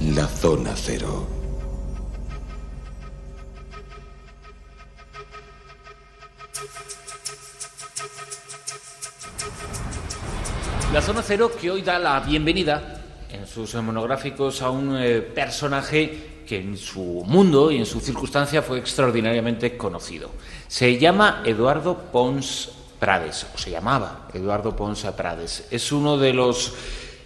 La Zona Cero. La Zona Cero que hoy da la bienvenida en sus monográficos a un eh, personaje que en su mundo y en su circunstancia fue extraordinariamente conocido. Se llama Eduardo Pons Prades, o se llamaba Eduardo Pons Prades. Es uno de los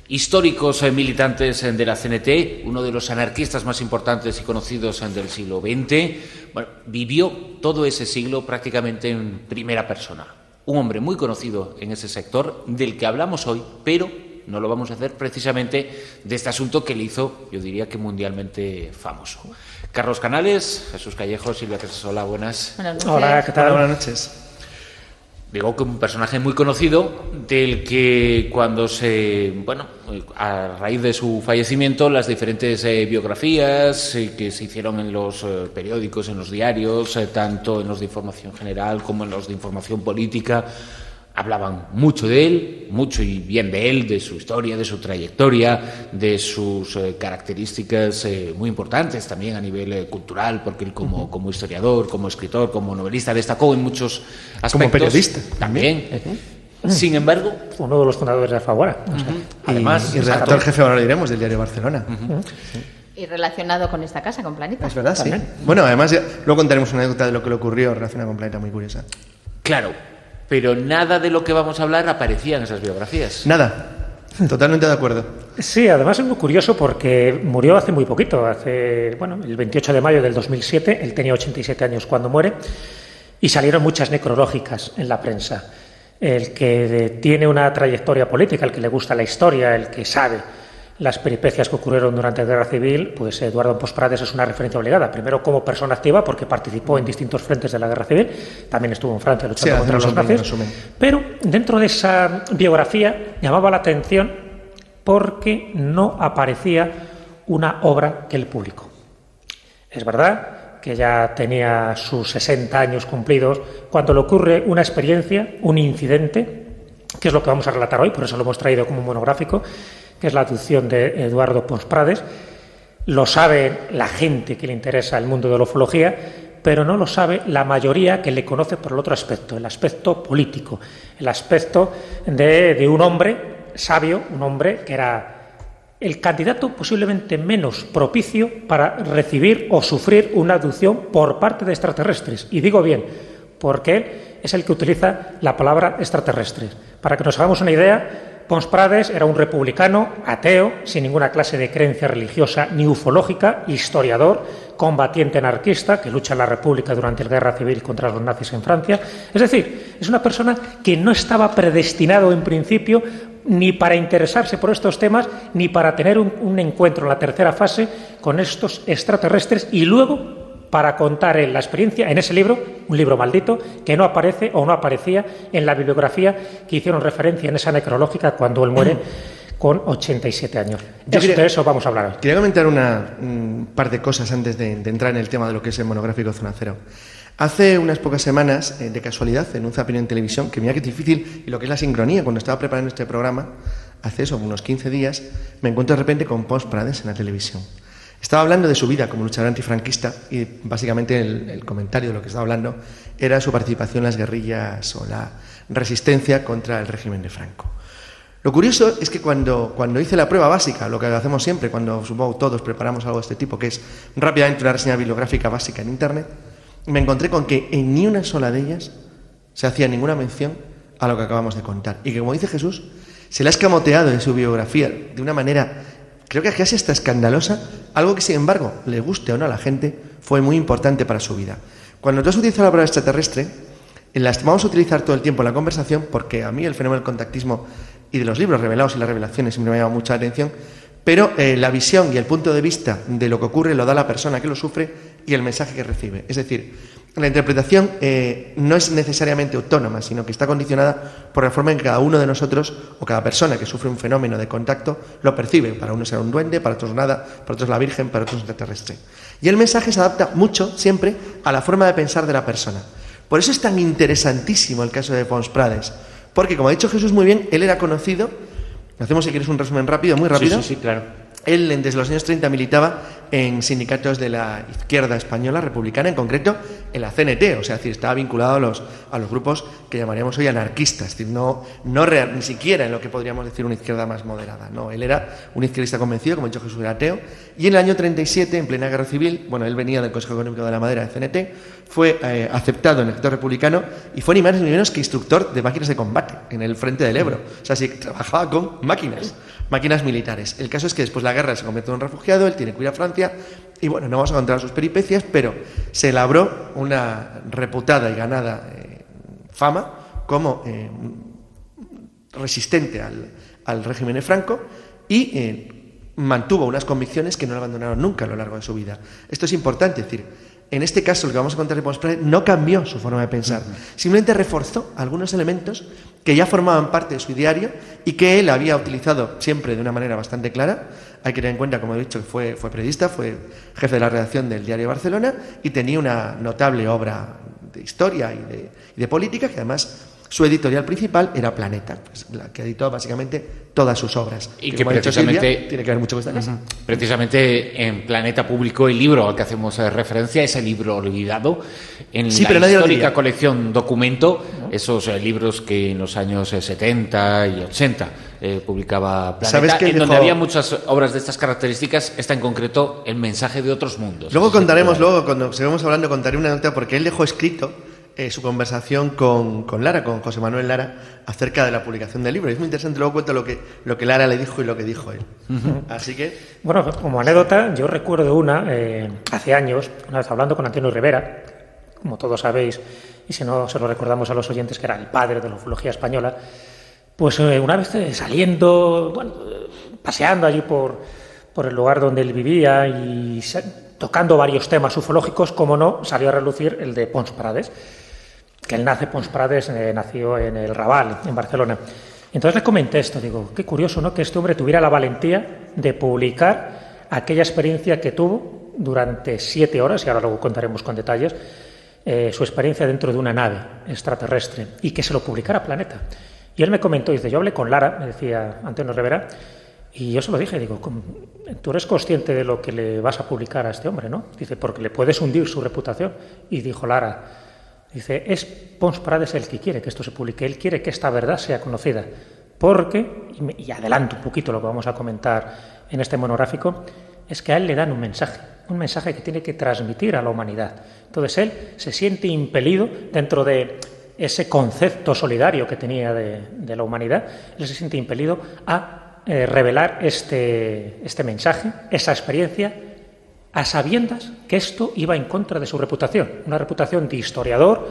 históricos eh, militantes eh, de la CNT, uno de los anarquistas más importantes y conocidos eh, del siglo XX. Bueno, vivió todo ese siglo prácticamente en primera persona. Un hombre muy conocido en ese sector del que hablamos hoy, pero no lo vamos a hacer precisamente de este asunto que le hizo, yo diría que mundialmente famoso. Carlos Canales, Jesús Callejo, Silvia Casasola, buenas. Buenas noches. Hola, ¿qué tal? Buenas noches. Digo que un personaje muy conocido del que cuando se, bueno, a raíz de su fallecimiento, las diferentes eh, biografías eh, que se hicieron en los eh, periódicos, en los diarios, tanto en los de información general como en los de información política, hablaban mucho de él, mucho y bien de él, de su historia, de su trayectoria, de sus eh, características eh, muy importantes también a nivel eh, cultural, porque él como, como historiador, como escritor, como novelista destacó en muchos aspectos. Como periodista también. Sin embargo, Uno de los fundadores de Alfaguara. o sea, además, y redactor jefe, ahora lo diremos, del diario Barcelona. Y relacionado con esta casa, con Planeta. Es verdad, sí. Bueno, además, ya- luego contaremos una anécdota de lo que le ocurrió relacionada con Planeta muy curiosa. claro, pero nada de lo que vamos a hablar aparecía en esas biografías. Nada, totalmente de acuerdo. Sí, además es muy curioso porque murió hace muy poquito, hace, bueno, el 28 de mayo del 2007, él tenía 87 años cuando muere, y salieron muchas necrológicas en la prensa. El que tiene una trayectoria política, el que le gusta la historia, el que sabe las peripecias que ocurrieron durante la Guerra Civil, pues Eduardo Posprades es una referencia obligada. Primero como persona activa, porque participó en distintos frentes de la Guerra Civil, también estuvo en Francia luchando Sí, contra los nazis. Pero dentro de esa biografía llamaba la atención porque no aparecía una obra que él publicó. Es verdad que ya tenía sus 60 años cumplidos cuando le ocurre una experiencia, un incidente, que es lo que vamos a relatar hoy, por eso lo hemos traído como monográfico, que es la aducción de Eduardo Pons Prades. Lo sabe la gente que le interesa el mundo de la ufología, pero no lo sabe la mayoría que le conoce por el otro aspecto, el aspecto político, el aspecto de, de un hombre sabio, un hombre que era el candidato posiblemente menos propicio para recibir o sufrir una abducción por parte de extraterrestres. Y digo bien, porque él es el que utiliza la palabra extraterrestres. Para que nos hagamos una idea, Pons Prades era un republicano, ateo, sin ninguna clase de creencia religiosa ni ufológica, historiador, combatiente anarquista que lucha en la República durante la Guerra Civil contra los nazis en Francia. Es decir, es una persona que no estaba predestinado en principio ni para interesarse por estos temas, ni para tener un, un encuentro en la tercera fase con estos extraterrestres y luego para contar la experiencia en ese libro, un libro maldito, que no aparece o no aparecía en la bibliografía que hicieron referencia en esa necrológica cuando él muere con 87 años. Yo Eso- quería- de eso vamos a hablar hoy. Quería comentar una, un par de cosas antes de, de entrar en el tema de lo que es el monográfico Zona Cero. Hace unas pocas semanas, eh, de casualidad, en un zapping en televisión, que mira que es difícil, y lo que es la sincronía, cuando estaba preparando este programa, hace eso, unos 15 días, me encuentro de repente con Pons Prades en la televisión. Estaba hablando de su vida como luchador antifranquista y básicamente el, el comentario de lo que estaba hablando era su participación en las guerrillas o la resistencia contra el régimen de Franco. Lo curioso es que cuando, cuando hice la prueba básica, lo que hacemos siempre cuando supongo todos preparamos algo de este tipo, que es rápidamente una reseña bibliográfica básica en Internet, me encontré con que en ni una sola de ellas se hacía ninguna mención a lo que acabamos de contar. Y que, como dice Jesús, se le ha escamoteado en su biografía de una manera, creo que casi hasta escandalosa, algo que, sin embargo, le guste o no a la gente, fue muy importante para su vida. Cuando tú has utilizado la palabra extraterrestre, las vamos a utilizar todo el tiempo en la conversación porque a mí el fenómeno del contactismo y de los libros revelados y las revelaciones siempre me ha llamado mucha atención, pero eh, la visión y el punto de vista de lo que ocurre lo da la persona que lo sufre y el mensaje que recibe. Es decir, la interpretación eh, no es necesariamente autónoma, sino que está condicionada por la forma en que cada uno de nosotros o cada persona que sufre un fenómeno de contacto lo percibe. Para unos será un duende, para otros nada, para otros la Virgen, para otros un extraterrestre. Y el mensaje se adapta mucho, siempre, a la forma de pensar de la persona. Por eso es tan interesantísimo el caso de Pons Prades, porque como ha dicho Jesús muy bien, él era conocido, hacemos si quieres un resumen rápido, muy rápido, Sí, sí, sí, claro. Él desde los años 30 militaba en sindicatos de la izquierda española republicana, en concreto en la CNT, o sea, decir, estaba vinculado a los, a los grupos que llamaríamos hoy anarquistas, es no, no ni siquiera en lo que podríamos decir una izquierda más moderada. No, él era un izquierdista convencido, como ha dicho Jesús, era ateo, y en el año 37, en plena guerra civil, bueno, él venía del Consejo Económico de la Madera de CNT, fue eh, aceptado en el sector republicano y fue ni más ni menos que instructor de máquinas de combate en el frente del Ebro. O sea, sí, trabajaba con máquinas, máquinas militares. El caso es que después de la guerra se convirtió en un refugiado, él tiene que ir a Francia y bueno, no vamos a contar sus peripecias, pero se labró una reputada y ganada eh, fama como eh, resistente al, régimen de Franco y mantuvo unas convicciones que no le abandonaron nunca a lo largo de su vida. Esto es importante, es decir, en este caso, lo que vamos a contar de no cambió su forma de pensar, simplemente reforzó algunos elementos que ya formaban parte de su diario y que él había utilizado siempre de una manera bastante clara. Hay que tener en cuenta, como he dicho, que fue, fue periodista, fue jefe de la redacción del diario Barcelona y tenía una notable obra de historia y de, y de política que además su editorial principal era Planeta, pues, la que editó básicamente todas sus obras. Y que, precisamente tiene que ver mucho con esta casa. Precisamente en Planeta publicó el libro al que hacemos eh, referencia, ese libro olvidado, en la histórica colección Documento, esos eh, libros que en los años 70 eh, y 80 publicaba Planeta, ¿Sabes que en donde había muchas obras de estas características, está en concreto El mensaje de otros mundos. Luego contaremos, luego cuando sigamos hablando, contaré una nota porque él dejó escrito eh, su conversación con, con, Lara, con José Manuel Lara, acerca de la publicación del libro. Es muy interesante, luego cuento lo que, lo que Lara le dijo y lo que dijo él. Así que... Bueno, como anécdota, yo recuerdo una, eh, hace años, una vez hablando con Antonio Rivera, como todos sabéis, y si no se lo recordamos a los oyentes, que era el padre de la ufología española, pues eh, una vez saliendo, bueno, paseando allí por, por el lugar donde él vivía y tocando varios temas ufológicos, como no, salió a relucir el de Pons Prades que él nace, Pons Prades eh, nació en el Raval, en Barcelona. Entonces le comenté esto, digo, qué curioso, ¿no? Que este hombre tuviera la valentía de publicar aquella experiencia que tuvo durante siete horas, y ahora luego contaremos con detalles, eh, su experiencia dentro de una nave extraterrestre y que se lo publicara Planeta. Y él me comentó, dice, yo hablé con Lara, me decía Antonio Rivera, y yo se lo dije, digo, tú eres consciente de lo que le vas a publicar a este hombre, ¿no? Dice, porque le puedes hundir su reputación. Y dijo Lara, Dice, es Pons Prades el que quiere que esto se publique, él quiere que esta verdad sea conocida, porque, y, adelanto un poquito lo que vamos a comentar en este monográfico, es que a él le dan un mensaje, un mensaje que tiene que transmitir a la humanidad. Entonces él se siente impelido dentro de ese concepto solidario que tenía de, la humanidad, él se siente impelido a eh, revelar este, este mensaje, esa experiencia, a sabiendas que esto iba en contra de su reputación, una reputación de historiador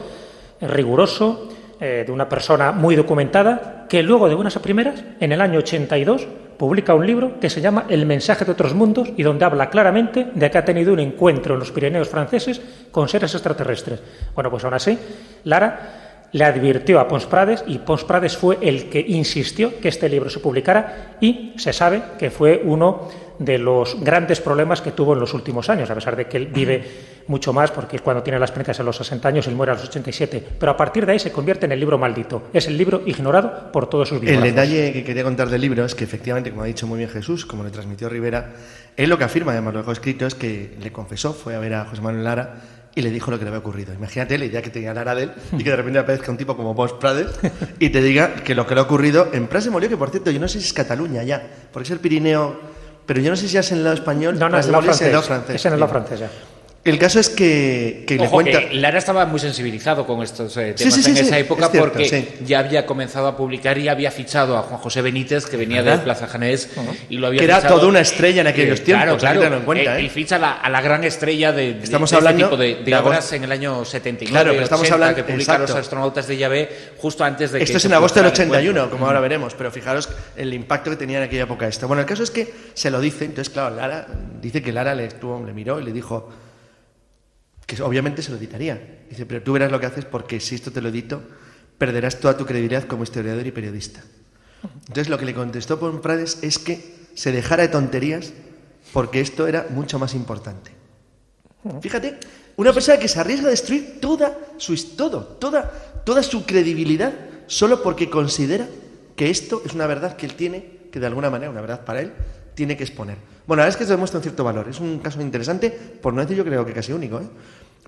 riguroso, eh, de una persona muy documentada, que luego de buenas a primeras, en el año 82, publica un libro que se llama El mensaje de otros mundos y donde habla claramente de que ha tenido un encuentro en los Pirineos franceses con seres extraterrestres. Bueno, pues aún así, Lara le advirtió a Pons Prades y Pons Prades fue el que insistió que este libro se publicara y se sabe que fue uno de los grandes problemas que tuvo en los últimos años, a pesar de que él vive mucho más, porque cuando tiene las experiencias en los 60 años, él muere a los 87, pero a partir de ahí se convierte en el libro maldito. Es el libro ignorado por todos sus biógrafos. El detalle que quería contar del libro es que efectivamente, como ha dicho muy bien Jesús, como le transmitió Rivera, él lo que afirma, además lo dejó escrito, es que le confesó, fue a ver a José Manuel Lara y le dijo lo que le había ocurrido. Imagínate la idea que tenía Lara de él y que de repente aparezca un tipo como Bosch Prades y te diga que lo que le ha ocurrido en Prades murió, que por cierto, yo no sé si es Cataluña ya, porque es el Pirineo pero yo no sé si es en el lado español. No, no, es en el lado francés. Es en el lado francés ya. El caso es que, que le cuenta. Lara estaba muy sensibilizado con estos eh, temas en esa época porque ya había comenzado a publicar y había fichado a Juan José Benítez, que venía de Plaza Janés, y lo había Que era toda una estrella en aquellos tiempos, claro, claro. En cuenta, ¿eh? ficha a la gran estrella de, estamos hablando este tipo de, obras en el año 79, claro, pero estamos hablando, que publica los astronautas de Yahvé justo antes de que. Esto es en agosto del 81, como ahora veremos, pero fijaros el impacto que tenía en aquella época esto. Bueno, el caso es que se lo dice, entonces, claro, Lara dice que Lara le, estuvo, le miró y le dijo que obviamente se lo editaría. Dice, pero tú verás lo que haces porque si esto te lo edito, perderás toda tu credibilidad como historiador y periodista. Entonces lo que le contestó Prades es que se dejara de tonterías porque esto era mucho más importante. Fíjate, una persona que se arriesga a destruir toda su todo, toda, toda su credibilidad solo porque considera que esto es una verdad que él tiene, que de alguna manera, una verdad para él, tiene que exponer. Bueno, la verdad es que se demuestra un cierto valor. Es un caso interesante, por no decir yo creo que casi único, ¿eh?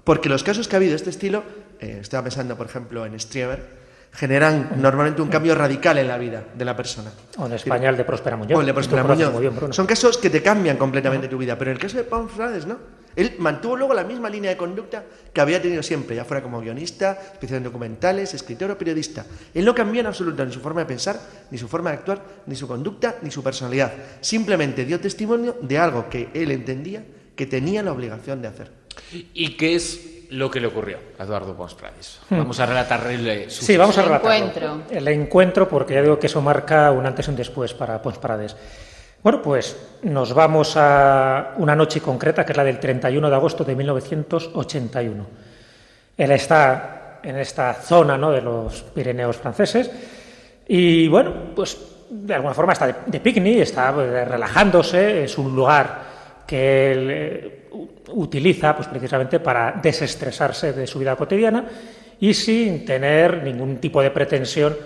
Porque los casos que ha habido de este estilo, eh, estaba pensando, por ejemplo, en Strieber, generan normalmente un cambio radical en la vida de la persona. O en español de Próspera Muñoz. O el de Próspera Muñoz. bien. Son casos que te cambian completamente tu vida, pero en el caso de Pons Frades, ¿no? Él mantuvo luego la misma línea de conducta que había tenido siempre, ya fuera como guionista, especialista en documentales, escritor o periodista. Él no cambió en absoluto ni su forma de pensar, ni su forma de actuar, ni su conducta, ni su personalidad. Simplemente dio testimonio de algo que él entendía que tenía la obligación de hacer. ¿Y qué es lo que le ocurrió a Eduardo Pons Prades? Vamos a relatarle su Hmm. Sí, vamos a El relatarlo. encuentro. El encuentro, porque ya digo que eso marca un antes y un después para Pons Parades. Bueno, pues nos vamos a una noche concreta, que es la del 31 de agosto de 1981. Él está en esta zona ¿no? de los Pirineos franceses y, bueno, pues de alguna forma está de, de picnic, está pues, relajándose, es un lugar que él eh, utiliza pues, precisamente para desestresarse de su vida cotidiana y sin tener ningún tipo de pretensión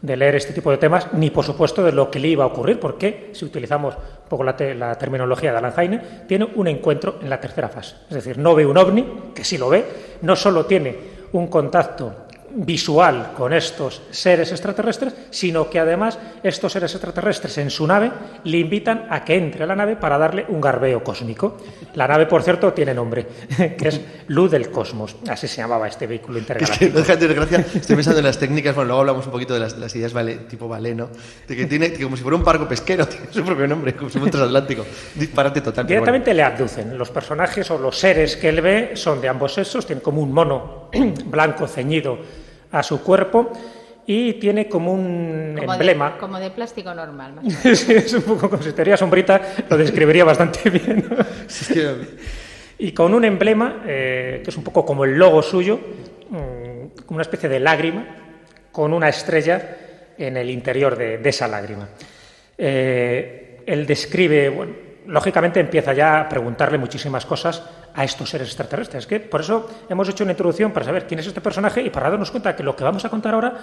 de leer este tipo de temas, ni por supuesto de lo que le iba a ocurrir, porque si utilizamos un poco la, te- la terminología de Alan Heine, tiene un encuentro en la tercera fase. Es decir, no ve un ovni, que sí lo ve, no solo tiene un contacto visual con estos seres extraterrestres, sino que además estos seres extraterrestres en su nave le invitan a que entre a la nave para darle un garbeo cósmico. La nave, por cierto, tiene nombre, que es Luz del Cosmos. Así se llamaba este vehículo Es que intergaláctico. no estoy pensando en las técnicas, bueno, luego hablamos un poquito de las, las ideas vale- tipo baleno, de que tiene que como si fuera un barco pesquero, tiene su propio nombre, como si fuera un transatlántico. Disparate total. bueno. Directamente le abducen. Los personajes o los seres que él ve son de ambos sexos, tienen como un mono blanco ceñido a su cuerpo y tiene como un Como emblema. De, como de plástico normal. más o menos. Sí, es un poco como si sombrita, lo describiría bastante bien. es que- Y con un emblema, eh, que es un poco como el logo suyo, mm, como una especie de lágrima, con una estrella en el interior de, de esa lágrima. Eh, él describe, bueno, lógicamente empieza ya a preguntarle muchísimas cosas a estos seres extraterrestres. Que por eso hemos hecho una introducción para saber quién es este personaje y para darnos cuenta que lo que vamos a contar ahora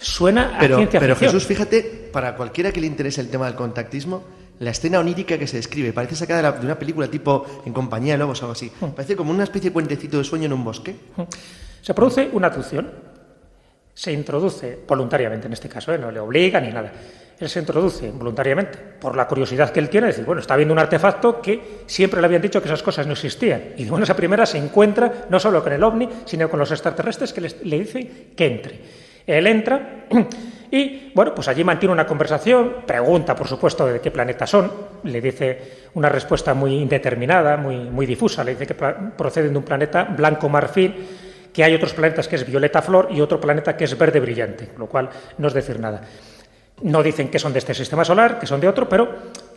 suena a Pero, ciencia pero ficción. Jesús, fíjate, para cualquiera que le interese el tema del contactismo, la escena onírica que se describe parece sacada de, la- de una película tipo En compañía de lobos o algo así. Hmm. Parece como una especie de cuentecito de sueño en un bosque. Se produce una abducción. Se introduce voluntariamente en este caso, ¿eh? no le obliga ni nada. Él se introduce voluntariamente por la curiosidad que él tiene, de decir, bueno, está viendo un artefacto que siempre le habían dicho que esas cosas no existían. Y bueno, esa primera se encuentra no solo con el ovni, sino con los extraterrestres que le dicen que entre. Él entra y, bueno, pues allí mantiene una conversación, pregunta, por supuesto, de qué planeta son, le dice una respuesta muy indeterminada, muy, muy difusa, le dice que proceden de un planeta blanco marfil, que hay otros planetas que es violeta flor y otro planeta que es verde brillante, lo cual no es decir nada. No dicen que son de este sistema solar, que son de otro, pero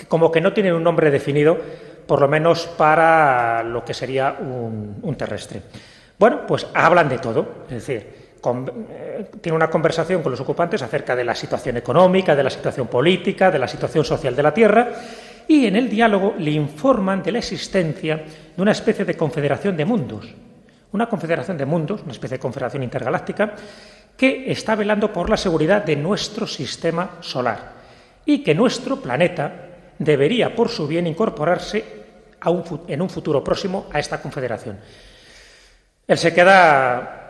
como que no tienen un nombre definido, por lo menos para lo que sería un, terrestre. Bueno, pues hablan de todo, es decir, eh, tiene una conversación con los ocupantes acerca de la situación económica, de la situación política, de la situación social de la Tierra, y en el diálogo le informan de la existencia de una especie de confederación de mundos, una confederación de mundos, una especie de confederación intergaláctica, que está velando por la seguridad de nuestro sistema solar y que nuestro planeta debería, por su bien, incorporarse en un futuro próximo a esta confederación. Él se queda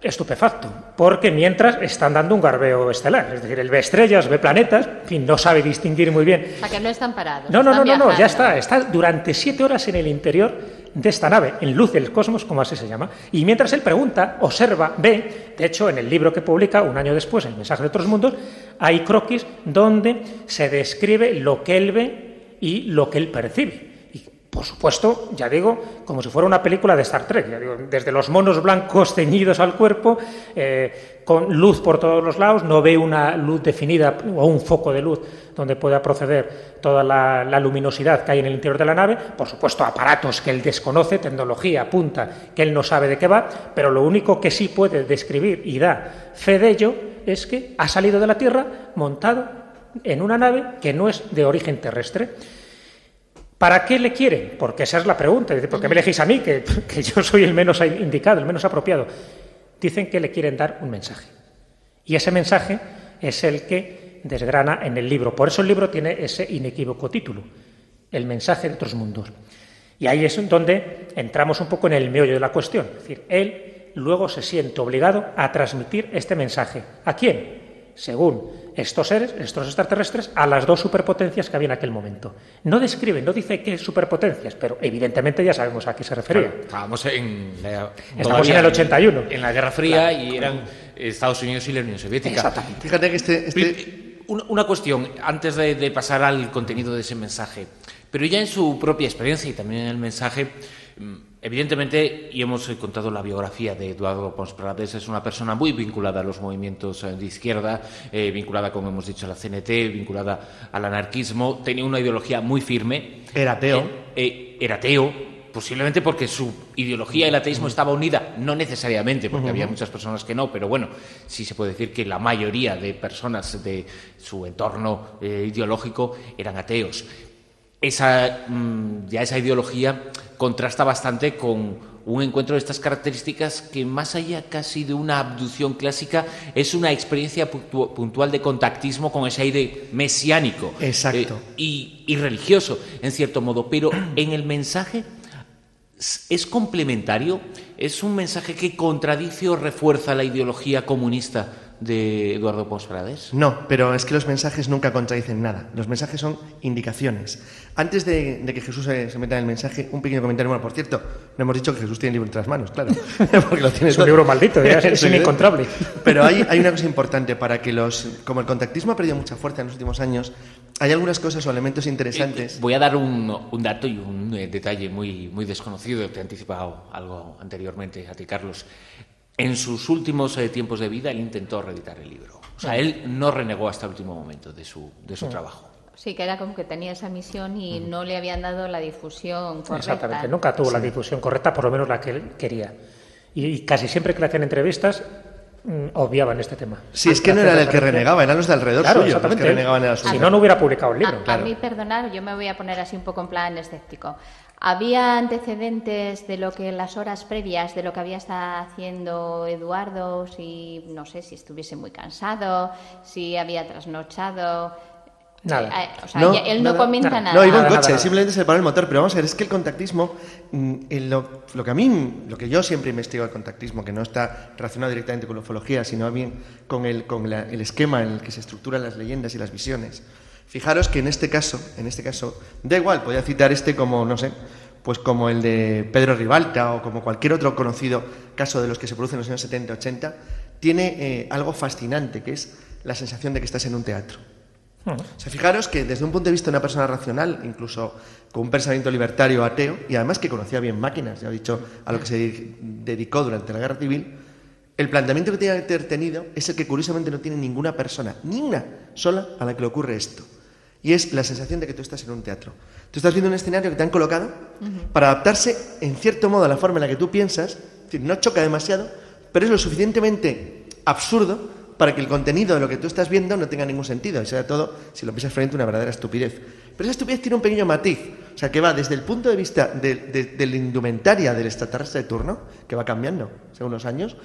estupefacto, porque mientras están dando un garbeo estelar, es decir, él ve estrellas, ve planetas, en fin, no sabe distinguir muy bien O sea, que no están parados. no, no, no, no, ya está. Está durante siete horas en el interior de esta nave, en luz del cosmos, como así se llama. Y mientras él pregunta, observa, ve, de hecho, en el libro que publica un año después, El mensaje de otros mundos, hay croquis donde se describe lo que él ve y lo que él percibe. Por supuesto, ya digo, como si fuera una película de Star Trek, ya digo, desde los monos blancos ceñidos al cuerpo, eh, con luz por todos los lados, no ve una luz definida o un foco de luz donde pueda proceder toda la, la luminosidad que hay en el interior de la nave, por supuesto aparatos que él desconoce, tecnología punta que él no sabe de qué va, pero lo único que sí puede describir y da fe de ello es que ha salido de la Tierra montado en una nave que no es de origen terrestre. ¿Para qué le quieren? Porque esa es la pregunta. ¿Por qué me elegís a mí, que, que yo soy el menos indicado, el menos apropiado? Dicen que le quieren dar un mensaje. Y ese mensaje es el que desgrana en el libro. Por eso el libro tiene ese inequívoco título, El mensaje de otros mundos. Y ahí es donde entramos un poco en el meollo de la cuestión. Es decir, él luego se siente obligado a transmitir este mensaje. ¿A quién? Según estos seres, estos extraterrestres, a las dos superpotencias que había en aquel momento. No describe, no dice qué superpotencias, pero evidentemente ya sabemos a qué se refería. estábamos en la, Estamos en el 81. En la Guerra Fría y eran Estados Unidos y la Unión Soviética. Exactamente. Fíjate que este... este... Una, una cuestión, antes de, de pasar al contenido de ese mensaje. Pero ya en su propia experiencia y también en el mensaje, mm, evidentemente, y hemos contado la biografía de Eduardo Pons Prades, es una persona muy vinculada a los movimientos eh, de izquierda, eh, vinculada, como hemos dicho, a la CNT, vinculada al anarquismo, tenía una ideología muy firme. Era ateo. Eh, eh, era ateo, posiblemente porque su ideología y el ateísmo estaba unida, no necesariamente, porque había muchas personas que no, pero bueno, sí se puede decir que la mayoría de personas de su entorno ideológico eran ateos esa, mm, ya esa ideología contrasta bastante con un encuentro de estas características que más allá casi de una abducción clásica es una experiencia puntu- puntual de contactismo con ese aire mesiánico Exacto. eh, y, y religioso en cierto modo. Pero en el mensaje es complementario es un mensaje que contradice o refuerza la ideología comunista de Eduardo Pons Prades No, pero es que los mensajes nunca contradicen nada. Los mensajes son indicaciones. Antes de, de que Jesús se, se meta en el mensaje, un pequeño comentario. Bueno, por cierto, no hemos dicho que Jesús tiene el libro entre las manos, claro. Porque lo tiene Es un libro maldito, ya es- inencontrable. Pero hay, hay una cosa importante para que los. Como el contactismo ha perdido mucha fuerza en los últimos años, hay algunas cosas o elementos interesantes. Voy a dar un, un dato y un eh, detalle muy, muy desconocido. Te he anticipado algo anteriormente a ti, Carlos. En sus últimos eh, tiempos de vida, él intentó reeditar el libro. O sea, él no renegó hasta el último momento de su, de su trabajo. Sí, que era como que tenía esa misión y no le habían dado la difusión correcta. Exactamente, nunca tuvo la difusión correcta, por lo menos la que él quería. Y, y casi siempre que le hacían entrevistas, mm, obviaban este tema. Sí, es que no era el que renegaba, eran los de alrededor Claro, suyo los exactamente. que renegaban el. Si no, no hubiera publicado el A- libro. a, claro. mí, perdonar, yo me voy a poner así un poco en plan escéptico. ¿Había antecedentes de lo que en las horas previas, de lo que había estado haciendo Eduardo, si no sé si estuviese muy cansado, si había trasnochado? Nada. Eh, o sea, ya- él no nada, comenta nada. nada. No, iba en coche, nada. simplemente se le paró el motor. Pero vamos a ver, es que el contactismo, mm, lo, lo que a mí, lo que yo siempre investigo el contactismo, que no está relacionado directamente con la ufología, sino bien con el, con la- el esquema en el que se estructuran las leyendas y las visiones. Fijaros que en este caso, en este caso, da igual, podía citar este como, no sé, pues como el de Pedro Ribalta o como cualquier otro conocido caso de los que se producen en los años 70-80, tiene eh, algo fascinante, que es la sensación de que estás en un teatro. O sea, fijaros que desde un punto de vista de una persona racional, incluso con un pensamiento libertario ateo, y además que conocía bien máquinas, ya he dicho a lo que se dedicó durante la guerra civil, el planteamiento que tiene que haber tenido es el que curiosamente no tiene ninguna persona, ni una sola, a la que le ocurre esto. Y es la sensación de que tú estás en un teatro. Tú estás viendo un escenario que te han colocado para adaptarse, en cierto modo, a la forma en la que tú piensas. Es decir, no choca demasiado, pero es lo suficientemente absurdo para que el contenido de lo que tú estás viendo no tenga ningún sentido y sea todo, si lo piensas frente, una verdadera estupidez. Pero esa estupidez tiene un pequeño matiz, o sea, que va desde el punto de vista de, de- de la indumentaria del extraterrestre de turno, que va cambiando según los años.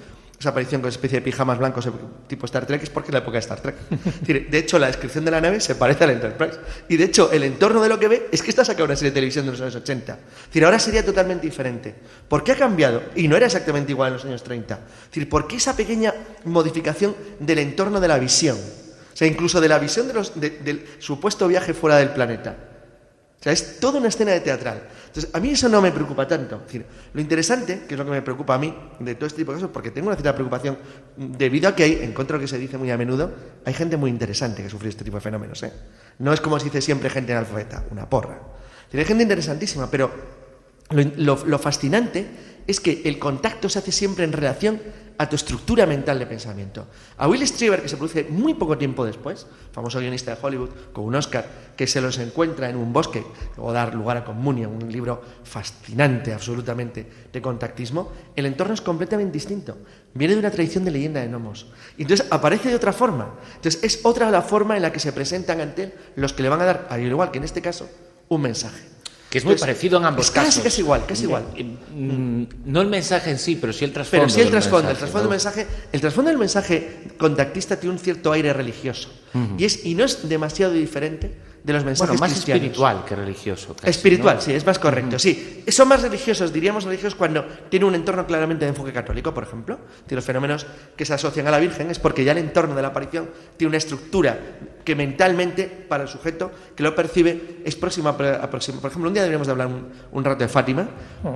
Esa aparición con especie de pijamas blancos tipo Star Trek es porque es la época de Star Trek. De hecho, la descripción de la nave se parece a la Enterprise. Y de hecho, el entorno de lo que ve es que está sacado una serie de televisión de los años 80. Es decir, ahora sería totalmente diferente. ¿Por qué ha cambiado? Y no era exactamente igual en los años 30. Es decir, ¿por qué esa pequeña modificación del entorno de la visión? O sea, incluso de la visión de los- de- del supuesto viaje fuera del planeta. Sea, es toda una escena de teatral. Entonces, a mí eso no me preocupa tanto. Lo interesante, que es lo que me preocupa a mí de todo este tipo de cosas, porque tengo una cierta preocupación debido a que hay, en contra de lo que se dice muy a menudo, hay gente muy interesante que sufre este tipo de fenómenos. ¿eh? No es como se dice siempre gente analfabeta, una porra. Es hay gente interesantísima, pero lo, fascinante es que el contacto se hace siempre en relación a tu estructura mental de pensamiento. A Will Strieber, que se produce muy poco tiempo después, famoso guionista de Hollywood, con un Oscar, que se los encuentra en un bosque, luego dar lugar a Comunia, un libro fascinante absolutamente de contactismo, el entorno es completamente distinto. Viene de una tradición de leyenda de gnomos. Y entonces aparece de otra forma. Entonces es otra la forma en la que se presentan ante él los que le van a dar, al igual que en este caso, un mensaje. Que es muy parecido en ambos casi, casos. Casi igual, casi igual. Mm, No el mensaje en sí, pero sí el trasfondo. Pero sí el trasfondo, el mensaje, trasfondo del mensaje, el trasfondo del mensaje contactista tiene un cierto aire religioso y es y no es demasiado diferente de los mensajes Bueno, más cristianos. espiritual que religioso. casi, Espiritual, ¿no? sí, es más correcto, sí. Son más religiosos, diríamos religiosos, cuando tiene un entorno claramente de enfoque católico, por ejemplo. Tiene los fenómenos que se asocian a la Virgen es porque ya el entorno de la aparición tiene una estructura que mentalmente, para el sujeto que lo percibe, es próxima a próxima. Por ejemplo, un día deberíamos de hablar un, un rato de Fátima,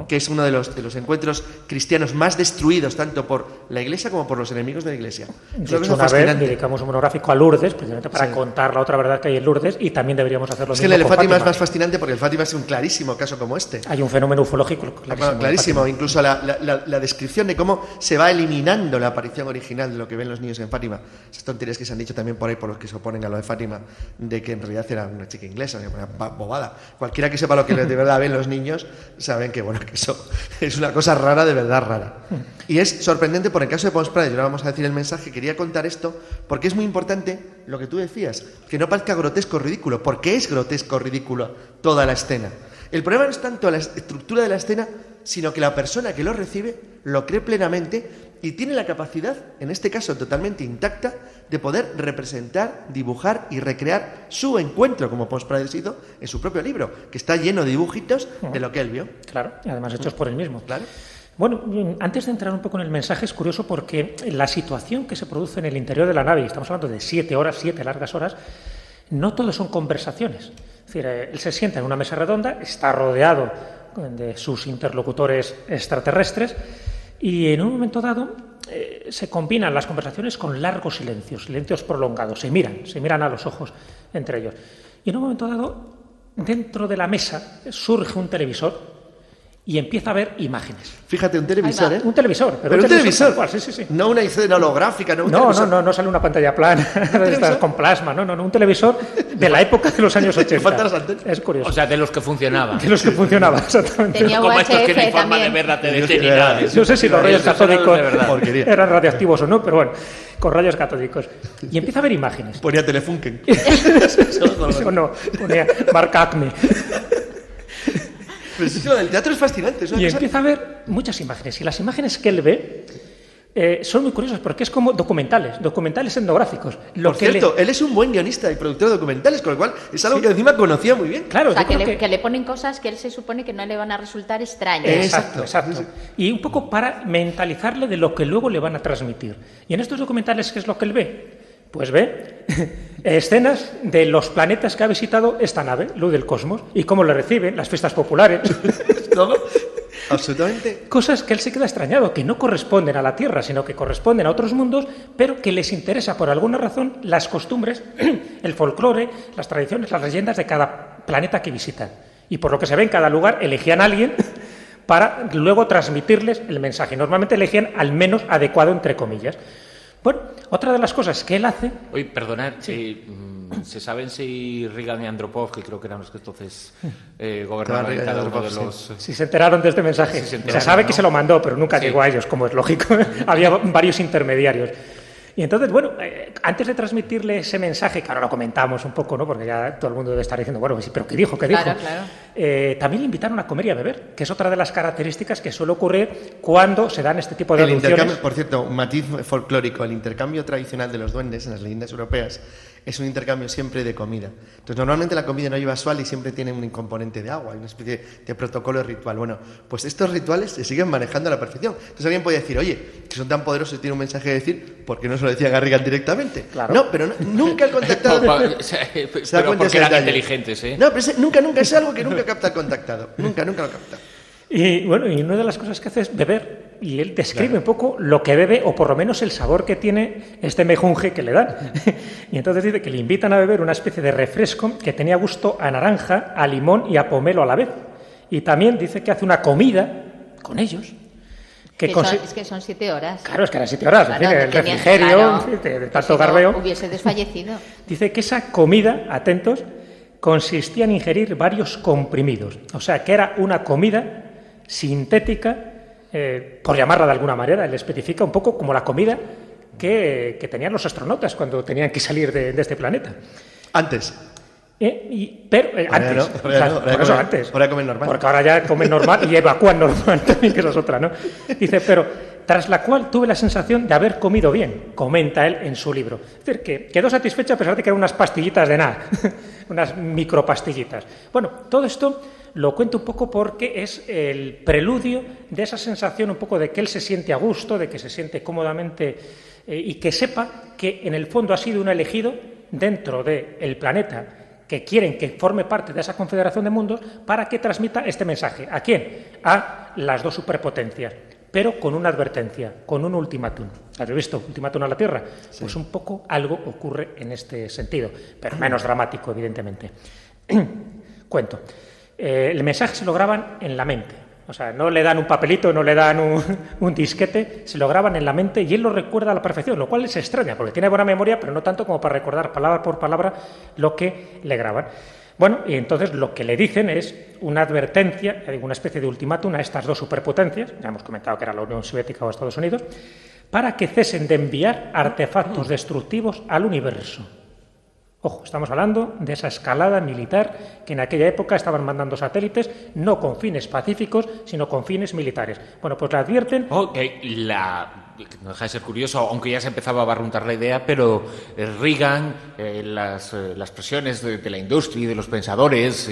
que es uno de los, de los encuentros cristianos más destruidos, tanto por la Iglesia como por los enemigos de la Iglesia. Es De hecho, una vez dedicamos un monográfico a Lourdes, precisamente para Sí. contar la otra verdad que hay en Lourdes, y también deberíamos hacer lo Es que mismo el Fátima, es más fascinante porque el Fátima es un clarísimo caso como este. Hay un fenómeno ufológico clarísimo. En clarísimo, incluso la, la- la- la descripción de cómo se va eliminando la aparición original de lo que ven los niños en Fátima. Esas tonterías que se han dicho también por ahí por los que se oponen a lo de Fátima, de que en realidad era una chica inglesa, una ba- bobada. Cualquiera que sepa lo que de verdad ven los niños, saben que bueno que eso es una cosa rara, de verdad rara. Y es sorprendente por el caso de Pons Prades, ahora vamos a decir el mensaje, quería contar esto porque es muy importante lo que tú decías, que no parezca grotesco ridículo, porque es grotesco ridículo toda la escena. El problema no es tanto la estructura de la escena, sino que la persona que lo recibe lo cree plenamente y tiene la capacidad, en este caso totalmente intacta, de poder representar, dibujar y recrear su encuentro, como Pons Prades hizo en su propio libro, que está lleno de dibujitos de lo que él vio. Claro, y además hechos por él mismo. Claro. Bueno, mm, antes de entrar un poco en el mensaje, es curioso porque la situación que se produce en el interior de la nave, y estamos hablando de siete horas, siete largas horas, no todo son conversaciones. Es decir, eh, él se sienta en una mesa redonda, está rodeado de sus interlocutores extraterrestres, y en un momento dado eh, se combinan las conversaciones con largos silencios, silencios prolongados, se miran, se miran a los ojos entre ellos. Y en un momento dado, dentro de la mesa surge un televisor y empieza a ver imágenes. Fíjate, un televisor. ¿eh? Un televisor, pero, Pero un televisor. tal cual, sí, sí, sí. No una escena holográfica, no un No, no, televisor. no, no sale una pantalla plana televisor? con plasma, no, no, no, un televisor de la época de los años 80. faltan las antenas. Es curioso. O sea, de los que funcionaban. de los que funcionaban, exactamente. Tenía Como estos que UHF forma de ver la ni nada. verdad. No sé si los rayos catódicos eran radiactivos o no, pero bueno, con rayos catódicos. Y empieza a ver imágenes. Ponía Telefunken. Eso no, ponía marca Acme. El teatro es fascinante. Es una Y cosa- empieza a ver muchas imágenes. Y las imágenes que él ve eh, son muy curiosas porque es como documentales, documentales etnográficos. Lo Por que cierto, le- él es un buen guionista y productor de documentales, con lo cual es algo que encima conocía muy bien. Claro, O sea, que le, que- que le ponen cosas que él se supone que no le van a resultar extrañas. Exacto, Exacto, exacto. Y un poco para mentalizarle de lo que luego le van a transmitir. Y en estos documentales, ¿qué es lo que él ve? Pues ve escenas de los planetas que ha visitado esta nave, Luz del Cosmos, y cómo le reciben, las fiestas populares, absolutamente cosas que él se queda extrañado, que no corresponden a la Tierra, sino que corresponden a otros mundos, pero que les interesa por alguna razón las costumbres, el folclore, las tradiciones, las leyendas de cada planeta que visitan. Y por lo que se ve en cada lugar, elegían a alguien para luego transmitirles el mensaje. Normalmente elegían al menos adecuado, entre comillas. Bueno, otra de las cosas que él hace, Oye, perdonad, eh, mm, ¿se saben si Reagan y Andropov, que creo que eran los que entonces eh, gobernaban cada uno de los... si se enteraron de este mensaje, Sí, se sabe ¿no? que se lo mandó, pero nunca llegó a ellos, como es lógico. Había varios intermediarios. Y entonces, bueno, eh, antes de transmitirle ese mensaje, que ahora lo comentamos un poco, ¿no? Porque ya todo el mundo debe estar diciendo, bueno, sí, pero ¿qué dijo? ¿Qué dijo? Claro, claro. Eh, también le invitaron a comer y a beber, que es otra de las características que suele ocurrir cuando se dan este tipo de El intercambio, por cierto, un matiz folclórico, el intercambio tradicional de los duendes en las leyendas europeas es un intercambio siempre de comida. Entonces, normalmente la comida no lleva sual y siempre tiene un componente de agua, una especie de protocolo ritual. Bueno, pues estos rituales se siguen manejando a la perfección. Entonces alguien puede decir, oye, que son tan poderosos y tienen un mensaje que decir, ¿por qué no se lo decía Garrigan directamente? Claro. No, pero no- nunca el contactado... Se da cuenta porque eran detalle. inteligentes, ¿eh? No, pero ese- nunca, nunca, es algo que nunca capta el contactado. Nunca, nunca lo capta. Y bueno, y una de las cosas que hace es beber. Y él describe un poco lo que bebe, o por lo menos el sabor que tiene este mejunje que le dan. y entonces dice que le invitan a beber una especie de refresco que tenía gusto a naranja, a limón y a pomelo a la vez. Y también dice que hace una comida con ellos. Que Que son- es que son siete horas. Claro, es que eran siete horas, Claro, fin, el tenía- refrigerio, claro. de, de tanto si no, garbeo. Hubiese desfallecido. Dice que esa comida, atentos, consistía en ingerir varios comprimidos. O sea, que era una comida sintética, eh, por llamarla de alguna manera, él especifica un poco como la comida que, que tenían los astronautas cuando tenían que salir de, de este planeta. Antes, Eh, y- pero eh, Ahora antes, no, o ahora sea, no, ahora por eso antes. ahora comen normal. Porque ahora ya comen normal y evacúan normal también, que esa es otra, ¿no? Dice, pero tras la cual tuve la sensación de haber comido bien, comenta él en su libro. Es decir, que quedó satisfecho a pesar de que eran unas pastillitas de nada, unas micropastillitas. Bueno, todo esto lo cuento un poco porque es el preludio de esa sensación un poco de que él se siente a gusto, de que se siente cómodamente eh, y que sepa que en el fondo ha sido un elegido dentro del planeta que quieren que forme parte de esa confederación de mundos para que transmita este mensaje. ¿A quién? A las dos superpotencias, pero con una advertencia, con un ultimátum. ¿Has visto? Ultimátum a la Tierra. Pues un poco algo ocurre en este sentido, pero menos dramático, evidentemente. Cuento. Eh, el mensaje se lo graban en la mente. O sea, no le dan un papelito, no le dan un, un disquete, se lo graban en la mente y él lo recuerda a la perfección, lo cual es extraña, porque tiene buena memoria, pero no tanto como para recordar palabra por palabra lo que le graban. Bueno, y entonces lo que le dicen es una advertencia, una especie de ultimátum a estas dos superpotencias, ya hemos comentado que era la Unión Soviética o Estados Unidos, para que cesen de enviar artefactos destructivos al universo. Ojo, estamos hablando de esa escalada militar que en aquella época estaban mandando satélites no con fines pacíficos, sino con fines militares. Bueno, pues advierten Oh, la, no deja de ser curioso, aunque ya se empezaba a barruntar la idea, pero eh, Reagan, eh, las, eh, las presiones de, la industria y de los pensadores,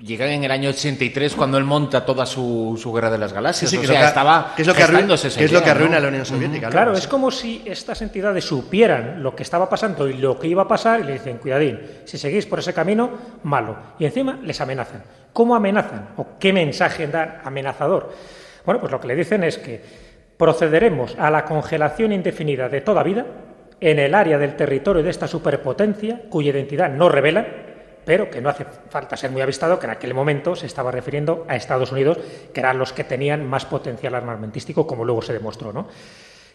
llegan en el año 83 cuando él monta toda su, su guerra de las galaxias. Sí, sí, o que sea, es lo que- estaba que es lo que arruina, gestándose esa que es lo idea, que arruina ¿no? a la Unión Soviética. Claro, es como si estas entidades supieran lo que estaba pasando y lo que iba a pasar y le dicen, cuidadín, si seguís por ese camino, malo. Y encima les amenazan. ¿Cómo amenazan? ¿O qué mensaje dan amenazador? Bueno, pues lo que le dicen es que procederemos a la congelación indefinida de toda vida en el área del territorio de esta superpotencia cuya identidad no revelan, pero que no hace falta ser muy avistado que en aquel momento se estaba refiriendo a Estados Unidos, que eran los que tenían más potencial armamentístico, como luego se demostró, ¿no?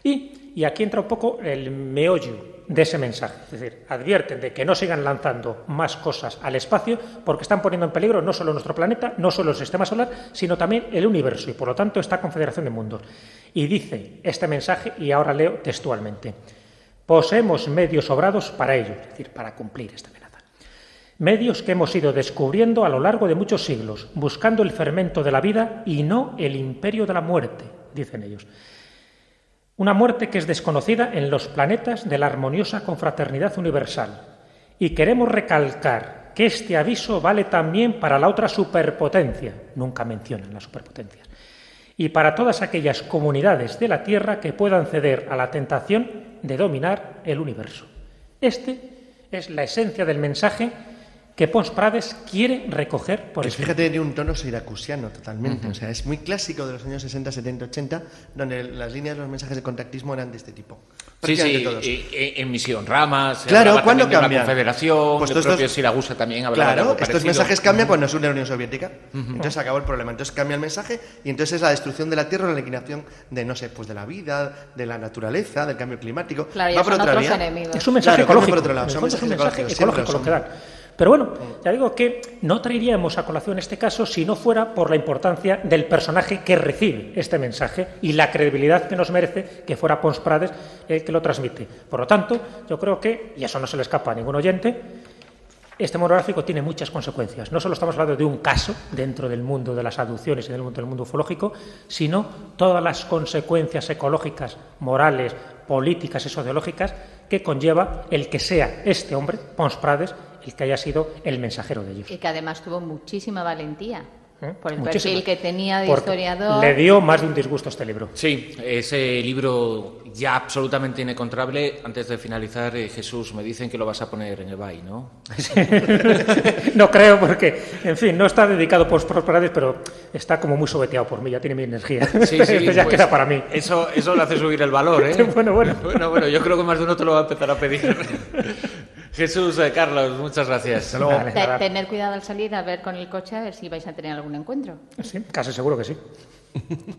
Y, aquí entra un poco el meollo de ese mensaje. Es decir, advierten de que no sigan lanzando más cosas al espacio porque están poniendo en peligro no solo nuestro planeta, no solo el sistema solar, sino también el universo y por lo tanto esta confederación de mundos. Y dice este mensaje, y ahora leo textualmente, poseemos medios sobrados para ello, es decir, para cumplir esta amenaza. Medios que hemos ido descubriendo a lo largo de muchos siglos, buscando el fermento de la vida y no el imperio de la muerte, dicen ellos. Una muerte que es desconocida en los planetas de la armoniosa confraternidad universal. Y queremos recalcar que este aviso vale también para la otra superpotencia, nunca mencionan las superpotencias, y para todas aquellas comunidades de la Tierra que puedan ceder a la tentación de dominar el universo. Este es la esencia del mensaje que Pons Prades quiere recoger por escrito. fíjate, tiene un tono siracusiano totalmente. O sea, es muy clásico de los años 60, 70, 80, donde las líneas de los mensajes de contactismo eran de este tipo. Sí, sí, todos. eh, eh, en Misión Ramas, Claro, hablaba ¿cuándo también de cambian? la Confederación, Pues el propio estos- Siragusa también hablaba de Claro, algo estos parecido. mensajes cambian cuando se une la Unión Soviética. Entonces acabó el problema. Entonces cambia el mensaje y entonces es la destrucción de la Tierra, la liquidación de, no sé, pues de la vida, de la naturaleza, del cambio climático. Claro, Va por otra otros vía. enemigos. Es un mensaje Claro, cambia ecológico. por otro lado, son fondo es un mensajes mensaje ecológico Pero bueno, ya digo que no traeríamos a colación este caso si no fuera por la importancia del personaje que recibe este mensaje y la credibilidad que nos merece que fuera Pons Prades el que lo transmite. Por lo tanto, yo creo que, y eso no se le escapa a ningún oyente, este monográfico tiene muchas consecuencias. No solo estamos hablando de un caso dentro del mundo de las aducciones y del mundo del mundo ufológico, sino todas las consecuencias ecológicas, morales, políticas y sociológicas que conlleva el que sea este hombre, Pons Prades, el que haya sido el mensajero de ellos. Y que además tuvo muchísima valentía. ¿Eh? Por el Muchísimo. perfil que tenía de Porque historiador. Le dio más de un disgusto este libro. Sí, ese libro ya absolutamente inencontrable. Antes de finalizar, eh, Jesús, me dicen que lo vas a poner en el BAI, ¿no? no creo porque, en fin, no está dedicado por Pons Prades, pero está como muy sobeteado por mí, ya tiene mi energía. Sí, sí, Este ya pues, queda para mí. Eso, eso le hace subir el valor, ¿eh? Bueno, bueno. Bueno, bueno, yo creo que más de uno te lo va a empezar a pedir. Jesús, eh, Carlos, muchas gracias. Vale, Te- nada. tener cuidado al salir a ver con el coche a ver si vais a tener algún encuentro. Sí, casi seguro que sí.